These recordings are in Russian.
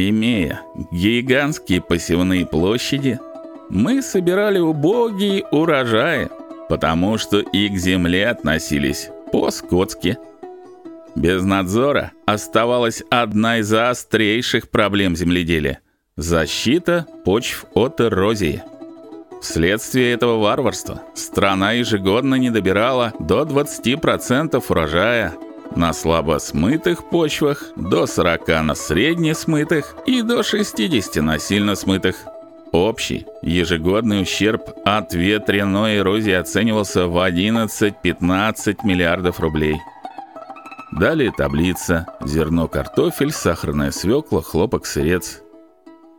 Имея гигантские посевные площади, мы собирали убогие урожаи, потому что и к земле относились по-скотски. Без надзора оставалась одна из острейших проблем земледелия защита почв от эрозии. Вследствие этого варварства страна ежегодно не добирала до 20% урожая на слабо смытых почвах, до 40 на средне смытых и до 60 на сильно смытых. Общий ежегодный ущерб от ветряной эрозии оценивался в 11-15 миллиардов рублей. Далее таблица: зерно, картофель, сахарная свекла, хлопок, сырец.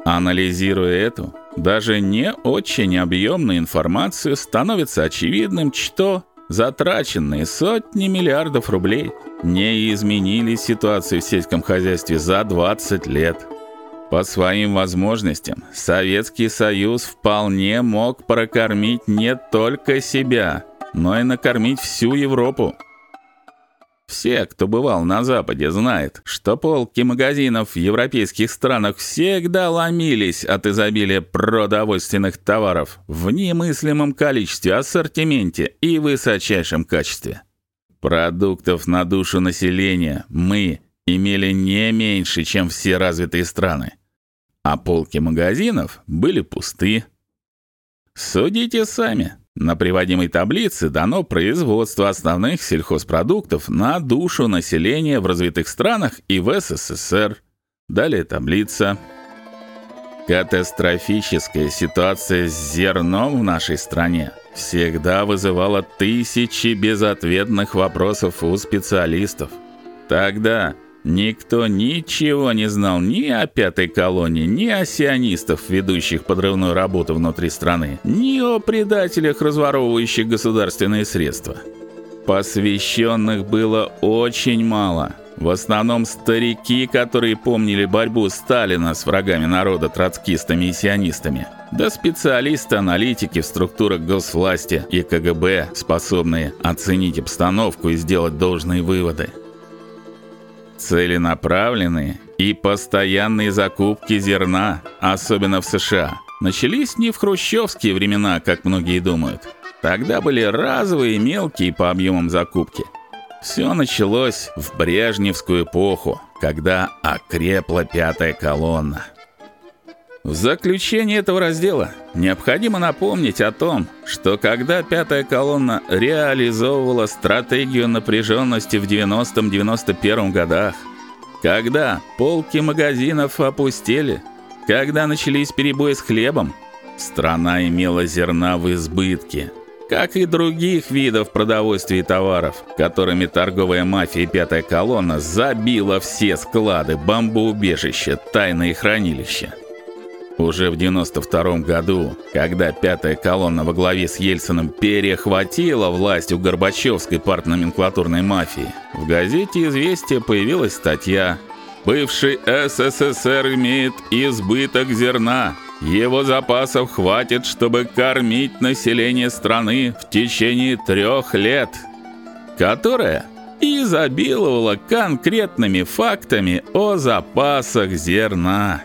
Анализируя эту, даже не очень объемную информацию, становится очевидным, что затраченные сотни миллиардов рублей не изменили ситуацию в сельском хозяйстве за 20 лет. По своим возможностям Советский Союз вполне мог прокормить не только себя, но и накормить всю Европу. Все, кто бывал на западе, знают, что полки магазинов в европейских странах всегда ломились от изобилия продовольственных товаров в немыслимом количестве, ассортименте и высочайшем качестве. Продуктов на душу населения мы имели не меньше, чем все развитые страны. А полки магазинов были пусты. Судите сами. На приводимой таблице дано производство основных сельхозпродуктов на душу населения в развитых странах и в СССР. Далее таблица. Катастрофическая ситуация с зерном в нашей стране всегда вызывала тысячи безответных вопросов у специалистов. Тогда Никто ничего не знал ни о пятой колонии, ни о сионистах, ведущих подрывную работу внутри страны, ни о предателях, разворовывающих государственные средства. Посвященных было очень мало. В основном старики, которые помнили борьбу Сталина с врагами народа троцкистами и сионистами. Да специалисты-аналитики в структурах госвласти и КГБ, способные оценить обстановку и сделать должные выводы целенаправленные и постоянные закупки зерна, особенно в США, начались не в хрущевские времена, как многие думают. Тогда были разовые мелкие по объемам закупки. Все началось в Брежневскую эпоху, когда окрепла пятая колонна. В заключение этого раздела необходимо напомнить о том, что когда пятая колонна реализовывала стратегию напряженности в 90-91 годах, когда полки магазинов опустели, когда начались перебои с хлебом, страна имела зерна в избытке, как и других видов продовольствия и товаров, которыми торговая мафия и пятая колонна забила все склады, бомбоубежища, тайные хранилища. Уже в 92 году, когда пятая колонна во главе с Ельциным перехватила власть у Горбачевской партноменклатурной мафии, в газете Известия появилась статья: "Бывший СССР имеет избыток зерна. Его запасов хватит, чтобы кормить население страны в течение трех лет", которая изобиловала конкретными фактами о запасах зерна.